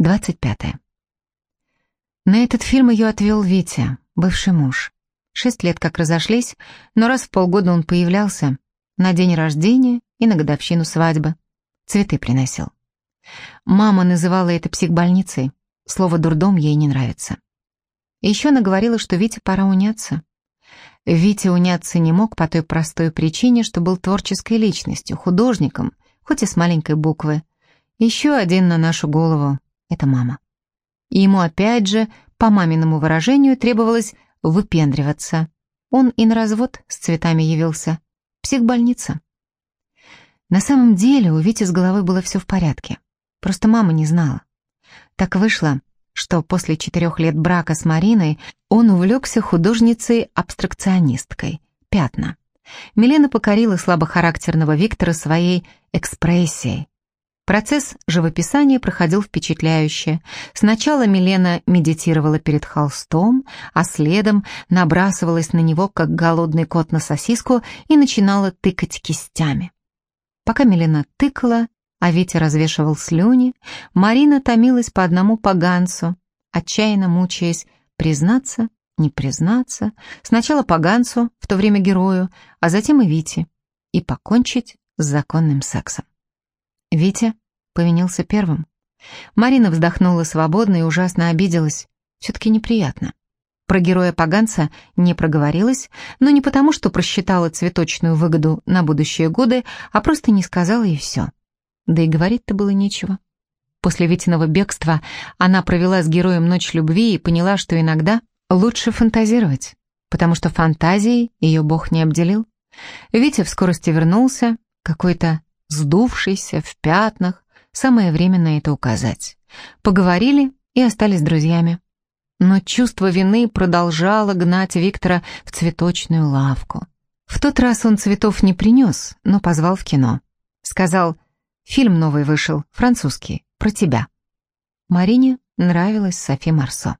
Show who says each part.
Speaker 1: 25. На этот фильм ее отвел Витя, бывший муж. Шесть лет как разошлись, но раз в полгода он появлялся на день рождения и на годовщину свадьбы. Цветы приносил. Мама называла это психбольницей. Слово «дурдом» ей не нравится. Еще наговорила, что Вите пора уняться. Витя уняться не мог по той простой причине, что был творческой личностью, художником, хоть и с маленькой буквы. Еще один на нашу голову это мама. И ему опять же, по маминому выражению, требовалось выпендриваться. Он и на развод с цветами явился. Психбольница. На самом деле у Вити с головой было все в порядке. Просто мама не знала. Так вышло, что после четырех лет брака с Мариной он увлекся художницей-абстракционисткой. Пятна. Милена покорила слабохарактерного Виктора своей экспрессией, Процесс живописания проходил впечатляюще. Сначала Милена медитировала перед холстом, а следом набрасывалась на него, как голодный кот на сосиску, и начинала тыкать кистями. Пока Милена тыкала, а Витя развешивал слюни, Марина томилась по одному поганцу, отчаянно мучаясь признаться, не признаться, сначала поганцу, в то время герою, а затем и Вите, и покончить с законным сексом. Витя повинился первым. Марина вздохнула свободно и ужасно обиделась. Все-таки неприятно. Про героя Поганца не проговорилась, но не потому, что просчитала цветочную выгоду на будущие годы, а просто не сказала и все. Да и говорить-то было нечего. После Витиного бегства она провела с героем ночь любви и поняла, что иногда лучше фантазировать, потому что фантазией ее бог не обделил. Витя в скорости вернулся, какой-то сдувшийся, в пятнах. Самое время на это указать. Поговорили и остались друзьями. Но чувство вины продолжало гнать Виктора в цветочную лавку. В тот раз он цветов не принес, но позвал в кино. Сказал, фильм новый вышел, французский, про тебя. Марине нравилась Софи Марсо.